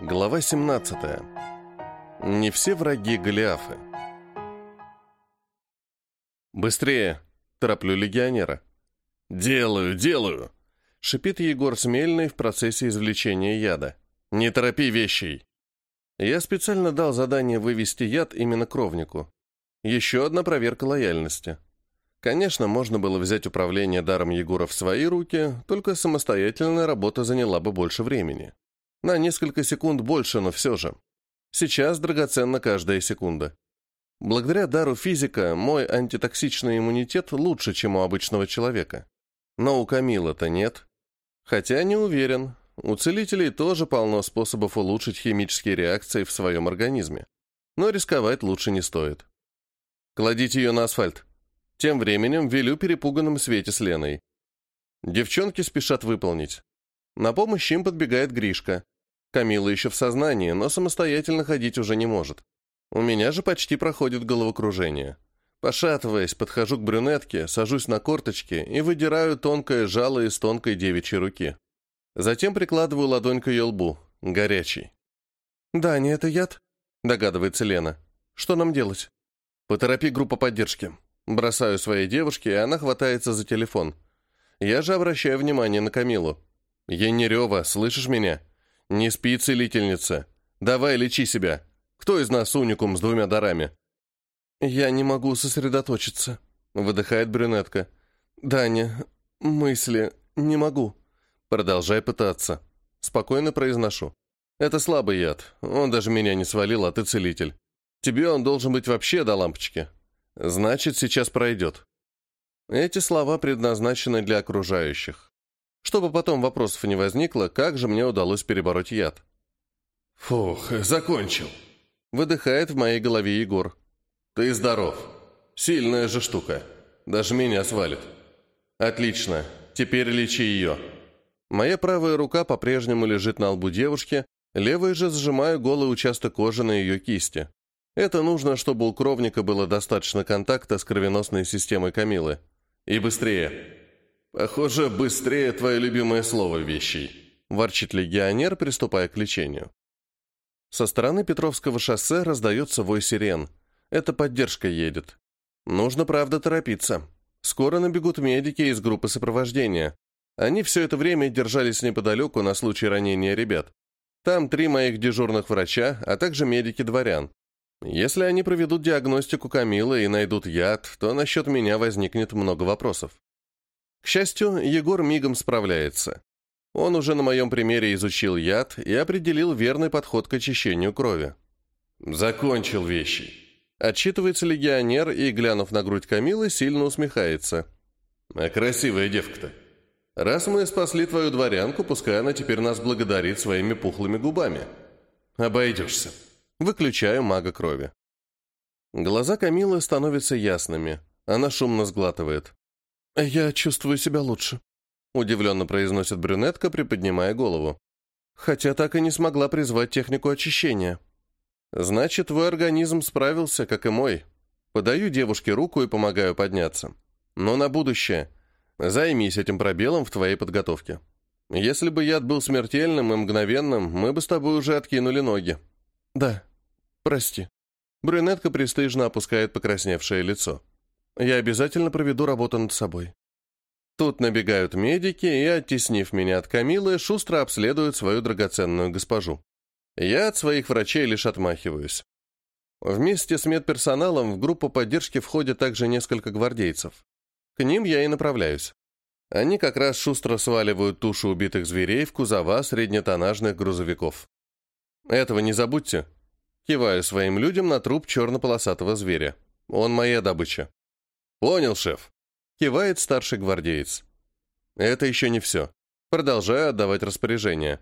Глава 17. Не все враги Голиафы. «Быстрее!» — тороплю легионера. «Делаю, делаю!» — шипит Егор Смельный в процессе извлечения яда. «Не торопи вещей!» Я специально дал задание вывести яд именно кровнику. Еще одна проверка лояльности. Конечно, можно было взять управление даром Егора в свои руки, только самостоятельная работа заняла бы больше времени. На несколько секунд больше, но все же. Сейчас драгоценна каждая секунда. Благодаря дару физика мой антитоксичный иммунитет лучше, чем у обычного человека. Но у Камила-то нет. Хотя не уверен. У целителей тоже полно способов улучшить химические реакции в своем организме. Но рисковать лучше не стоит. Кладите ее на асфальт. Тем временем велю перепуганным Свете с Леной. Девчонки спешат выполнить. На помощь им подбегает Гришка. Камила еще в сознании, но самостоятельно ходить уже не может. У меня же почти проходит головокружение. Пошатываясь, подхожу к брюнетке, сажусь на корточки и выдираю тонкое жало из тонкой девичьей руки. Затем прикладываю ладонь к ее лбу, горячий. «Да, не это яд?» – догадывается Лена. «Что нам делать?» «Поторопи группа поддержки». Бросаю своей девушке, и она хватается за телефон. Я же обращаю внимание на Камилу. «Янерева, слышишь меня?» «Не спи, целительница. Давай, лечи себя. Кто из нас уникум с двумя дарами?» «Я не могу сосредоточиться», — выдыхает брюнетка. «Даня, мысли, не могу». «Продолжай пытаться». Спокойно произношу. «Это слабый яд. Он даже меня не свалил, а ты целитель. Тебе он должен быть вообще до лампочки. Значит, сейчас пройдет». Эти слова предназначены для окружающих чтобы потом вопросов не возникло, как же мне удалось перебороть яд. «Фух, закончил», — выдыхает в моей голове Егор. «Ты здоров. Сильная же штука. Даже меня свалит». «Отлично. Теперь лечи ее». Моя правая рука по-прежнему лежит на лбу девушки, левой же сжимаю голый участок кожи на ее кисти. Это нужно, чтобы у кровника было достаточно контакта с кровеносной системой Камилы. И быстрее. «Похоже, быстрее твое любимое слово вещей», – ворчит легионер, приступая к лечению. Со стороны Петровского шоссе раздается вой сирен. Это поддержка едет. Нужно, правда, торопиться. Скоро набегут медики из группы сопровождения. Они все это время держались неподалеку на случай ранения ребят. Там три моих дежурных врача, а также медики-дворян. Если они проведут диагностику Камилы и найдут яд, то насчет меня возникнет много вопросов. К счастью, Егор мигом справляется. Он уже на моем примере изучил яд и определил верный подход к очищению крови. «Закончил вещи», — отчитывается легионер и, глянув на грудь Камилы, сильно усмехается. «А красивая девка-то. Раз мы спасли твою дворянку, пускай она теперь нас благодарит своими пухлыми губами. Обойдешься». Выключаю мага крови. Глаза Камилы становятся ясными. Она шумно сглатывает. «Я чувствую себя лучше», — удивленно произносит брюнетка, приподнимая голову. «Хотя так и не смогла призвать технику очищения». «Значит, твой организм справился, как и мой. Подаю девушке руку и помогаю подняться. Но на будущее. Займись этим пробелом в твоей подготовке. Если бы яд был смертельным и мгновенным, мы бы с тобой уже откинули ноги». «Да, прости». Брюнетка престижно опускает покрасневшее лицо. Я обязательно проведу работу над собой. Тут набегают медики и, оттеснив меня от Камилы, шустро обследуют свою драгоценную госпожу. Я от своих врачей лишь отмахиваюсь. Вместе с медперсоналом в группу поддержки входят также несколько гвардейцев. К ним я и направляюсь. Они как раз шустро сваливают тушу убитых зверей в кузова среднетоннажных грузовиков. Этого не забудьте. Киваю своим людям на труп черно-полосатого зверя. Он моя добыча. «Понял, шеф», — кивает старший гвардеец. «Это еще не все. Продолжаю отдавать распоряжение.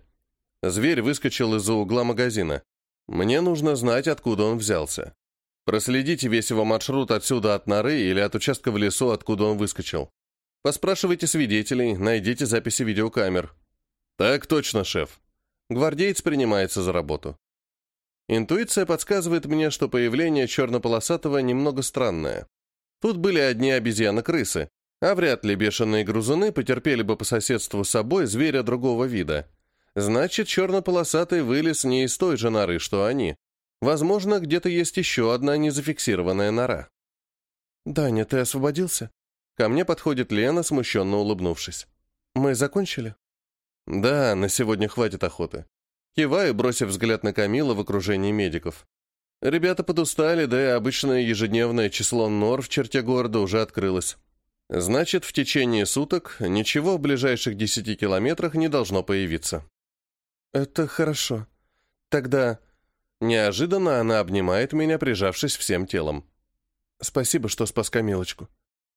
Зверь выскочил из-за угла магазина. Мне нужно знать, откуда он взялся. Проследите весь его маршрут отсюда от норы или от участка в лесу, откуда он выскочил. Поспрашивайте свидетелей, найдите записи видеокамер». «Так точно, шеф». Гвардеец принимается за работу. Интуиция подсказывает мне, что появление чернополосатого немного странное. Тут были одни обезьяны-крысы, а вряд ли бешеные грузуны потерпели бы по соседству с собой зверя другого вида. Значит, черно-полосатый вылез не из той же норы, что они. Возможно, где-то есть еще одна незафиксированная нора. «Даня, ты освободился?» Ко мне подходит Лена, смущенно улыбнувшись. «Мы закончили?» «Да, на сегодня хватит охоты». Киваю, бросив взгляд на Камила в окружении медиков. Ребята подустали, да и обычное ежедневное число нор в черте города уже открылось. Значит, в течение суток ничего в ближайших десяти километрах не должно появиться. «Это хорошо. Тогда...» Неожиданно она обнимает меня, прижавшись всем телом. «Спасибо, что спас Камилочку».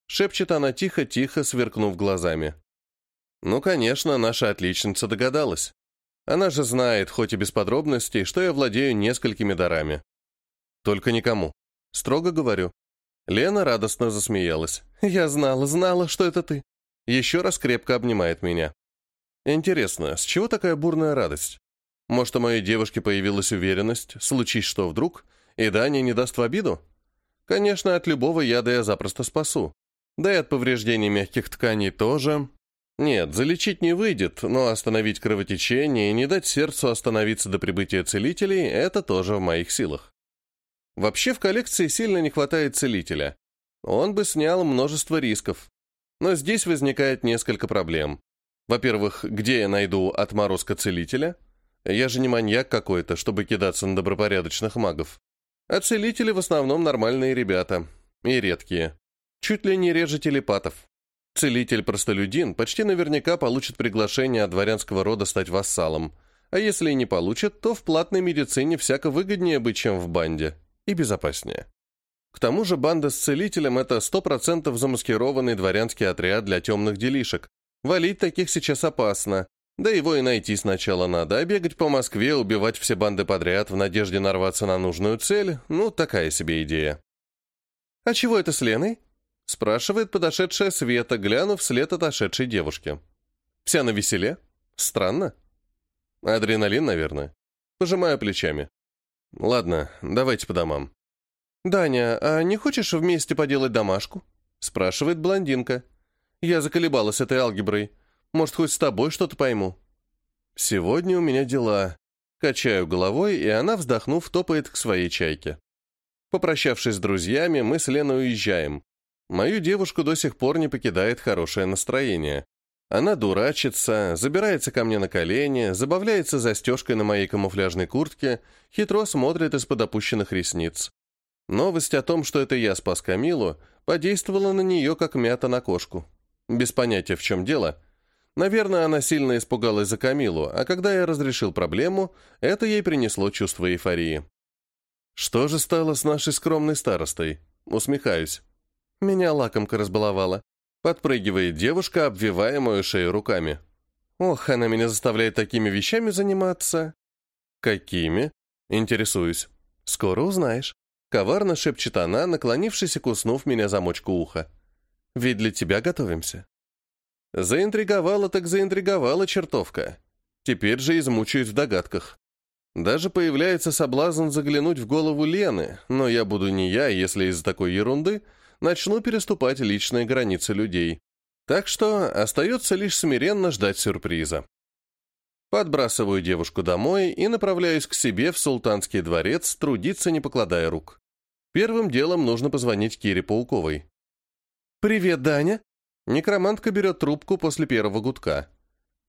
Шепчет она тихо-тихо, сверкнув глазами. Ну, конечно, наша отличница догадалась. Она же знает, хоть и без подробностей, что я владею несколькими дарами. Только никому. Строго говорю. Лена радостно засмеялась. «Я знала, знала, что это ты». Еще раз крепко обнимает меня. Интересно, с чего такая бурная радость? Может, у моей девушки появилась уверенность, случись что вдруг, и Даня не даст в обиду? Конечно, от любого яда я запросто спасу. Да и от повреждений мягких тканей тоже. Нет, залечить не выйдет, но остановить кровотечение и не дать сердцу остановиться до прибытия целителей – это тоже в моих силах. Вообще в коллекции сильно не хватает целителя. Он бы снял множество рисков. Но здесь возникает несколько проблем. Во-первых, где я найду отморозка целителя? Я же не маньяк какой-то, чтобы кидаться на добропорядочных магов. А целители в основном нормальные ребята. И редкие. Чуть ли не реже телепатов. Целитель-простолюдин почти наверняка получит приглашение от дворянского рода стать вассалом, а если и не получит, то в платной медицине всяко выгоднее быть, чем в банде, и безопаснее. К тому же банда с целителем – это 100% замаскированный дворянский отряд для темных делишек. Валить таких сейчас опасно, да его и найти сначала надо, а бегать по Москве, убивать все банды подряд в надежде нарваться на нужную цель – ну, такая себе идея. «А чего это с Леной?» Спрашивает подошедшая Света, глянув вслед отошедшей девушке. Вся на веселе? Странно. Адреналин, наверное. Пожимаю плечами. Ладно, давайте по домам. «Даня, а не хочешь вместе поделать домашку?» Спрашивает блондинка. Я заколебалась этой алгеброй. Может, хоть с тобой что-то пойму? Сегодня у меня дела. Качаю головой, и она, вздохнув, топает к своей чайке. Попрощавшись с друзьями, мы с Леной уезжаем. Мою девушку до сих пор не покидает хорошее настроение. Она дурачится, забирается ко мне на колени, забавляется застежкой на моей камуфляжной куртке, хитро смотрит из-под опущенных ресниц. Новость о том, что это я спас Камилу, подействовала на нее, как мята на кошку. Без понятия, в чем дело. Наверное, она сильно испугалась за Камилу, а когда я разрешил проблему, это ей принесло чувство эйфории. Что же стало с нашей скромной старостой? Усмехаюсь. Меня лакомка разбаловала. Подпрыгивает девушка, обвивая мою шею руками. Ох, она меня заставляет такими вещами заниматься. Какими? Интересуюсь. Скоро узнаешь. Коварно шепчет она, наклонившись и куснув меня замочку уха. Ведь для тебя готовимся. Заинтриговала так заинтриговала чертовка. Теперь же измучаюсь в догадках. Даже появляется соблазн заглянуть в голову Лены, но я буду не я, если из-за такой ерунды начну переступать личные границы людей. Так что остается лишь смиренно ждать сюрприза. Подбрасываю девушку домой и направляюсь к себе в султанский дворец, трудиться не покладая рук. Первым делом нужно позвонить Кире Пауковой. «Привет, Даня!» Некромантка берет трубку после первого гудка.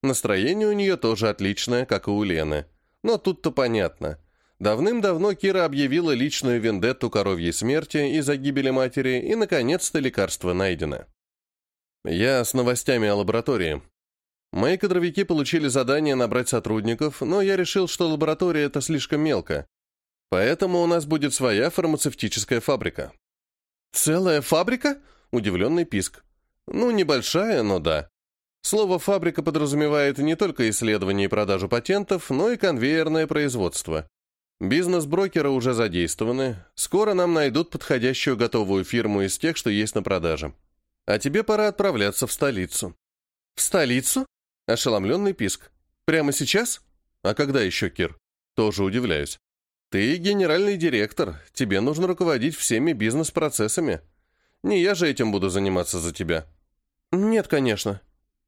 Настроение у нее тоже отличное, как и у Лены. Но тут-то понятно. Давным-давно Кира объявила личную вендетту коровьей смерти из-за гибели матери, и, наконец-то, лекарство найдено. Я с новостями о лаборатории. Мои кадровики получили задание набрать сотрудников, но я решил, что лаборатория — это слишком мелко. Поэтому у нас будет своя фармацевтическая фабрика. «Целая фабрика?» — удивленный писк. «Ну, небольшая, но да. Слово «фабрика» подразумевает не только исследование и продажу патентов, но и конвейерное производство. Бизнес-брокеры уже задействованы. Скоро нам найдут подходящую готовую фирму из тех, что есть на продаже. А тебе пора отправляться в столицу. В столицу? Ошеломленный писк. Прямо сейчас? А когда еще, Кир? Тоже удивляюсь. Ты генеральный директор, тебе нужно руководить всеми бизнес-процессами. Не я же этим буду заниматься за тебя. Нет, конечно.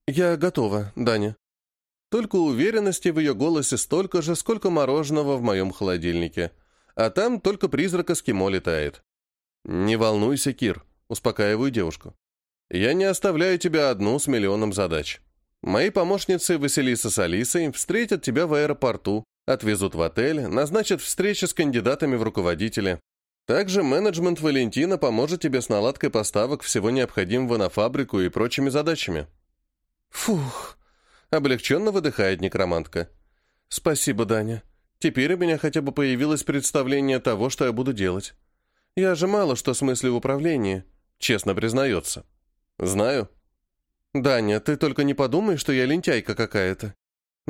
Я готова, Даня. Только уверенности в ее голосе столько же, сколько мороженого в моем холодильнике. А там только призрак эскимо летает. «Не волнуйся, Кир», — успокаиваю девушку. «Я не оставляю тебя одну с миллионом задач. Мои помощницы Василиса с Алисой встретят тебя в аэропорту, отвезут в отель, назначат встречи с кандидатами в руководители. Также менеджмент Валентина поможет тебе с наладкой поставок всего необходимого на фабрику и прочими задачами». «Фух», — облегченно выдыхает некромантка. «Спасибо, Даня. Теперь у меня хотя бы появилось представление того, что я буду делать. Я же мало что смыслю в управлении», — честно признается. «Знаю». «Даня, ты только не подумай, что я лентяйка какая-то.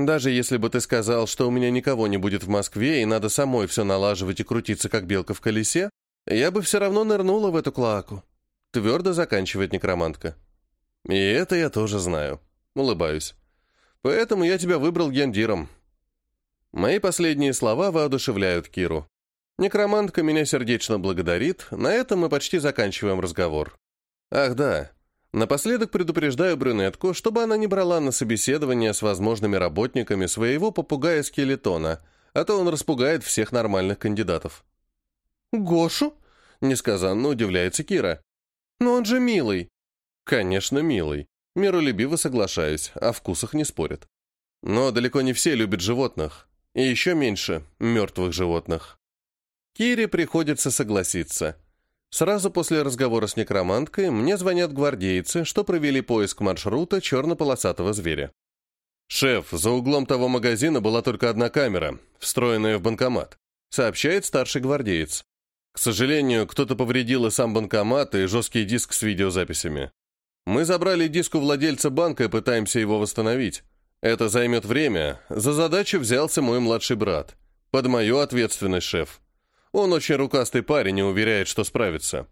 Даже если бы ты сказал, что у меня никого не будет в Москве и надо самой все налаживать и крутиться, как белка в колесе, я бы все равно нырнула в эту клоаку. Твердо заканчивает некромантка. И это я тоже знаю. Улыбаюсь. Поэтому я тебя выбрал гендиром. Мои последние слова воодушевляют Киру. Некромантка меня сердечно благодарит, на этом мы почти заканчиваем разговор. Ах да, Напоследок предупреждаю брюнетку, чтобы она не брала на собеседование с возможными работниками своего попугая-скелетона, а то он распугает всех нормальных кандидатов. «Гошу?» — несказанно удивляется Кира. «Но он же милый». «Конечно, милый. Миролюбиво соглашаюсь, о вкусах не спорят. Но далеко не все любят животных, и еще меньше мертвых животных». Кире приходится согласиться — Сразу после разговора с некроманткой мне звонят гвардейцы, что провели поиск маршрута черно-полосатого зверя. «Шеф, за углом того магазина была только одна камера, встроенная в банкомат», сообщает старший гвардеец. К сожалению, кто-то повредил и сам банкомат, и жесткий диск с видеозаписями. Мы забрали диск у владельца банка и пытаемся его восстановить. Это займет время. За задачу взялся мой младший брат. Под мою ответственность, шеф. Он очень рукастый парень и уверяет, что справится.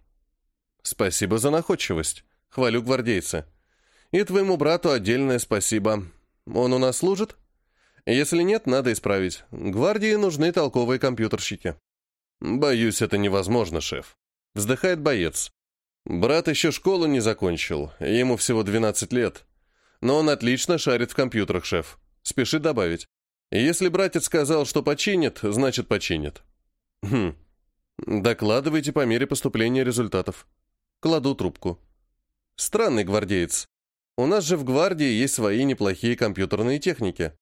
Спасибо за находчивость. Хвалю гвардейца. И твоему брату отдельное спасибо. Он у нас служит? Если нет, надо исправить. Гвардии нужны толковые компьютерщики. Боюсь, это невозможно, шеф. Вздыхает боец. Брат еще школу не закончил, ему всего 12 лет. Но он отлично шарит в компьютерах, шеф. Спешит добавить. Если братец сказал, что починит, значит починит. Хм. Докладывайте по мере поступления результатов. Кладу трубку. Странный гвардеец. У нас же в гвардии есть свои неплохие компьютерные техники.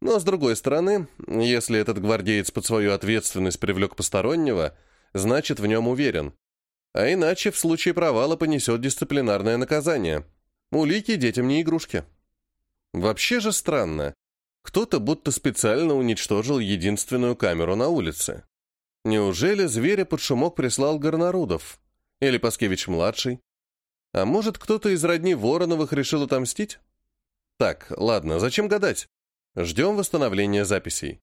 Но, с другой стороны, если этот гвардеец под свою ответственность привлек постороннего, значит, в нем уверен. А иначе в случае провала понесет дисциплинарное наказание. Улики детям не игрушки. Вообще же странно. Кто-то будто специально уничтожил единственную камеру на улице. Неужели зверя под шумок прислал Горнарудов? Или Паскевич-младший? А может, кто-то из родни Вороновых решил отомстить? Так, ладно, зачем гадать? Ждем восстановления записей.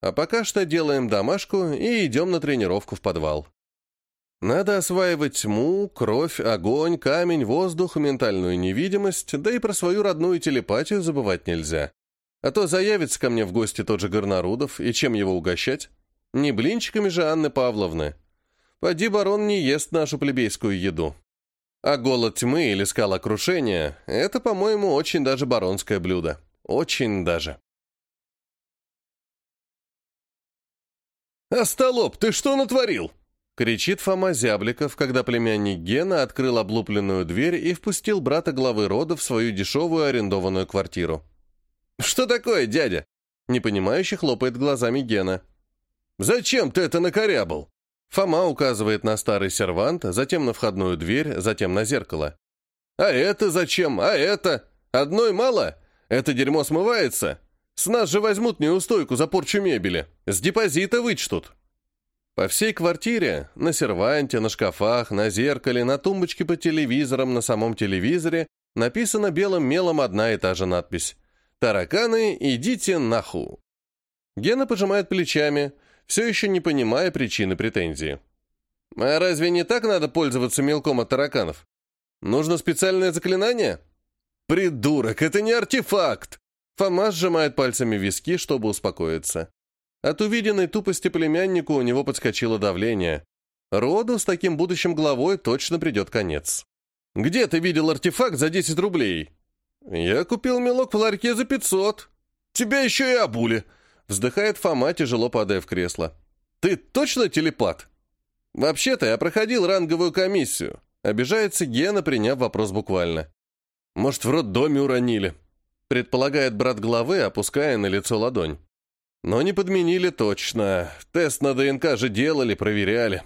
А пока что делаем домашку и идем на тренировку в подвал. Надо осваивать тьму, кровь, огонь, камень, воздух, ментальную невидимость, да и про свою родную телепатию забывать нельзя. А то заявится ко мне в гости тот же Горнарудов, и чем его угощать? Не блинчиками же Анны Павловны. Поди барон не ест нашу плебейскую еду. А голод тьмы или скала крушения — это, по-моему, очень даже баронское блюдо. Очень даже. «Остолоп, ты что натворил?» — кричит Фома Зябликов, когда племянник Гена открыл облупленную дверь и впустил брата главы рода в свою дешевую арендованную квартиру. «Что такое, дядя?» — непонимающе хлопает глазами Гена. «Зачем ты это накорябал?» Фома указывает на старый сервант, затем на входную дверь, затем на зеркало. «А это зачем? А это? Одной мало? Это дерьмо смывается? С нас же возьмут неустойку за порчу мебели. С депозита вычтут». По всей квартире, на серванте, на шкафах, на зеркале, на тумбочке под телевизором, на самом телевизоре написана белым мелом одна и та же надпись. «Тараканы, идите наху». Гена пожимает плечами – все еще не понимая причины претензии. «А разве не так надо пользоваться мелком от тараканов? Нужно специальное заклинание?» «Придурок, это не артефакт!» Фома сжимает пальцами виски, чтобы успокоиться. От увиденной тупости племяннику у него подскочило давление. Роду с таким будущим главой точно придет конец. «Где ты видел артефакт за 10 рублей?» «Я купил мелок в ларьке за 500. тебя еще и обули!» Вздыхает Фома, тяжело падая в кресло. «Ты точно телепат?» «Вообще-то я проходил ранговую комиссию», — обижается Гена, приняв вопрос буквально. «Может, в роддоме уронили?» — предполагает брат главы, опуская на лицо ладонь. «Но не подменили точно. Тест на ДНК же делали, проверяли».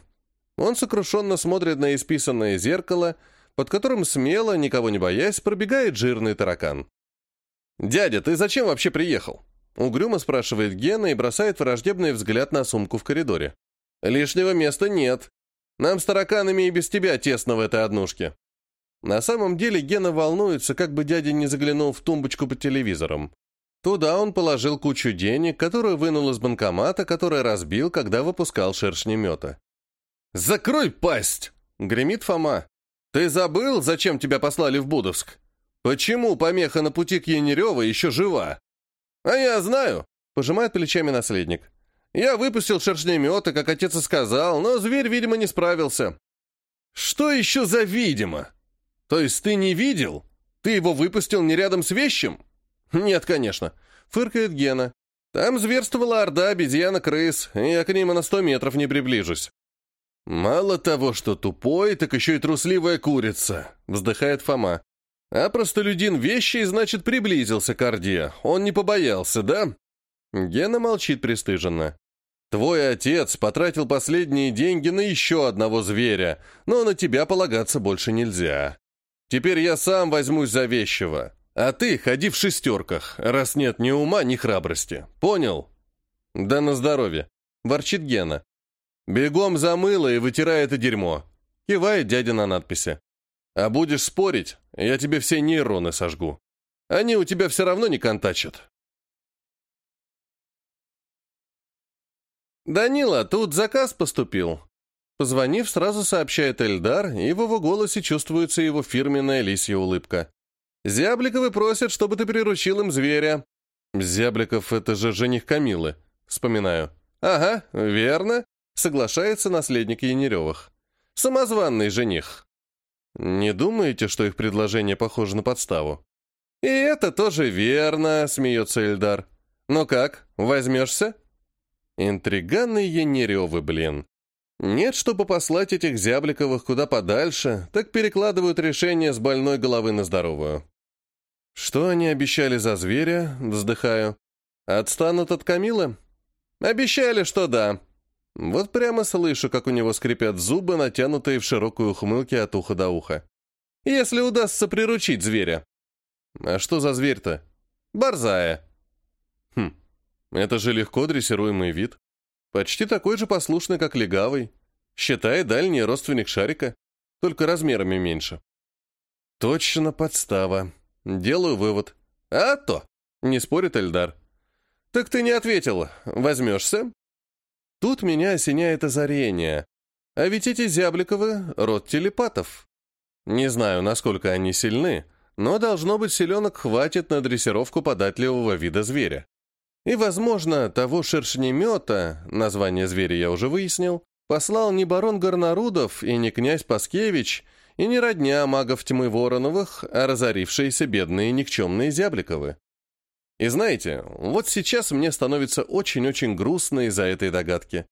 Он сокрушенно смотрит на исписанное зеркало, под которым смело, никого не боясь, пробегает жирный таракан. «Дядя, ты зачем вообще приехал?» Угрюмо спрашивает Гена и бросает враждебный взгляд на сумку в коридоре. «Лишнего места нет. Нам с тараканами и без тебя тесно в этой однушке». На самом деле Гена волнуется, как бы дядя не заглянул в тумбочку под телевизором. Туда он положил кучу денег, которую вынул из банкомата, который разбил, когда выпускал шершни мета. «Закрой пасть!» — гремит Фома. «Ты забыл, зачем тебя послали в Будовск? Почему помеха на пути к Янерева еще жива?» «А я знаю», — пожимает плечами наследник. «Я выпустил шершнемета, как отец и сказал, но зверь, видимо, не справился». «Что еще за видимо? То есть ты не видел? Ты его выпустил не рядом с вещем?» «Нет, конечно», — фыркает Гена. «Там зверствовала орда обезьяна-крыс, и я к ним на сто метров не приближусь». «Мало того, что тупой, так еще и трусливая курица», — вздыхает Фома. А простолюдин вещи, значит, приблизился к Орде. Он не побоялся, да? Гена молчит пристыженно. Твой отец потратил последние деньги на еще одного зверя, но на тебя полагаться больше нельзя. Теперь я сам возьмусь за вещего. А ты ходи в шестерках, раз нет ни ума, ни храбрости. Понял? Да на здоровье. Ворчит Гена. Бегом за мыло и вытирай это дерьмо. Кивает дядя на надписи. А будешь спорить, я тебе все нейроны сожгу. Они у тебя все равно не контачат. «Данила, тут заказ поступил». Позвонив, сразу сообщает Эльдар, и в его голосе чувствуется его фирменная лисья улыбка. «Зябликовы просят, чтобы ты приручил им зверя». «Зябликов — это же жених Камилы», — вспоминаю. «Ага, верно», — соглашается наследник Янеревых. «Самозванный жених». Не думаете, что их предложение похоже на подставу? И это тоже верно, смеется Эльдар. Ну как, возьмешься? Интриганные Янеревы, блин. Нет, чтобы послать этих Зябликовых куда подальше, так перекладывают решение с больной головы на здоровую. Что они обещали за зверя? Вздыхаю. Отстанут от Камилы? Обещали, что да. Вот прямо слышу, как у него скрипят зубы, натянутые в широкую ухмылке от уха до уха. Если удастся приручить зверя. А что за зверь-то? Борзая. Хм, это же легко дрессируемый вид. Почти такой же послушный, как легавый. Считай дальний родственник шарика, только размерами меньше. Точно подстава. Делаю вывод. А то, не спорит Эльдар. Так ты не ответил. Возьмешься? Тут меня осеняет озарение. А ведь эти Зябликовы — род телепатов. Не знаю, насколько они сильны, но должно быть силенок хватит на дрессировку податливого вида зверя. И, возможно, того шершнемета, название зверя я уже выяснил, послал не барон Горнарудов и не князь Паскевич, и не родня магов тьмы Вороновых, а разорившиеся бедные никчемные Зябликовы. И знаете, вот сейчас мне становится очень-очень грустно из-за этой догадки.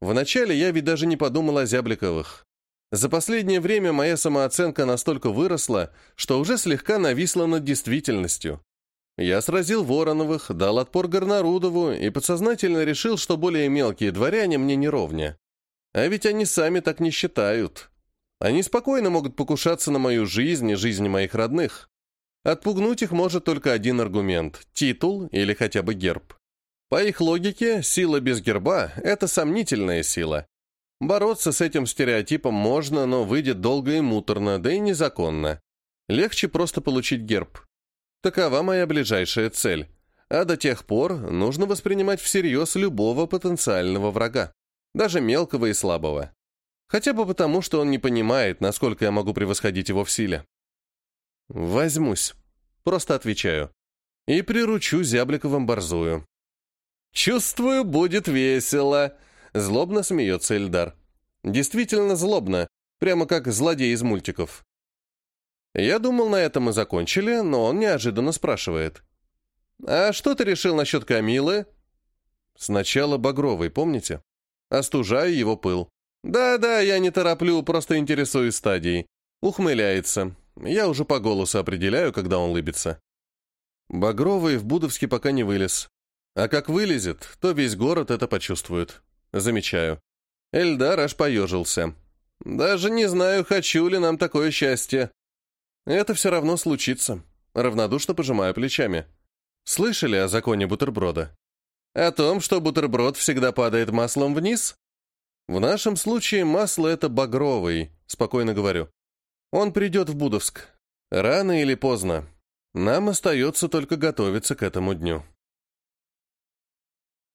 Вначале я ведь даже не подумал о Зябликовых. За последнее время моя самооценка настолько выросла, что уже слегка нависла над действительностью. Я сразил Вороновых, дал отпор Горнарудову и подсознательно решил, что более мелкие дворяне мне не ровня. А ведь они сами так не считают. Они спокойно могут покушаться на мою жизнь и жизнь моих родных. Отпугнуть их может только один аргумент – титул или хотя бы герб. По их логике, сила без герба – это сомнительная сила. Бороться с этим стереотипом можно, но выйдет долго и муторно, да и незаконно. Легче просто получить герб. Такова моя ближайшая цель. А до тех пор нужно воспринимать всерьез любого потенциального врага, даже мелкого и слабого. Хотя бы потому, что он не понимает, насколько я могу превосходить его в силе. Возьмусь. Просто отвечаю. И приручу Зябликовым борзую. «Чувствую, будет весело», — злобно смеется Эльдар. «Действительно злобно, прямо как злодей из мультиков». Я думал, на этом мы закончили, но он неожиданно спрашивает. «А что ты решил насчет Камилы?» «Сначала Багровый, помните? Остужаю его пыл. Да-да, я не тороплю, просто интересуюсь стадией. Ухмыляется. Я уже по голосу определяю, когда он лыбится. Багровый в Будовске пока не вылез. А как вылезет, то весь город это почувствует. Замечаю. Эльдар аж поежился. Даже не знаю, хочу ли нам такое счастье. Это все равно случится. Равнодушно пожимаю плечами. Слышали о законе бутерброда? О том, что бутерброд всегда падает маслом вниз? В нашем случае масло — это багровый, спокойно говорю. Он придет в Будовск. Рано или поздно. Нам остается только готовиться к этому дню.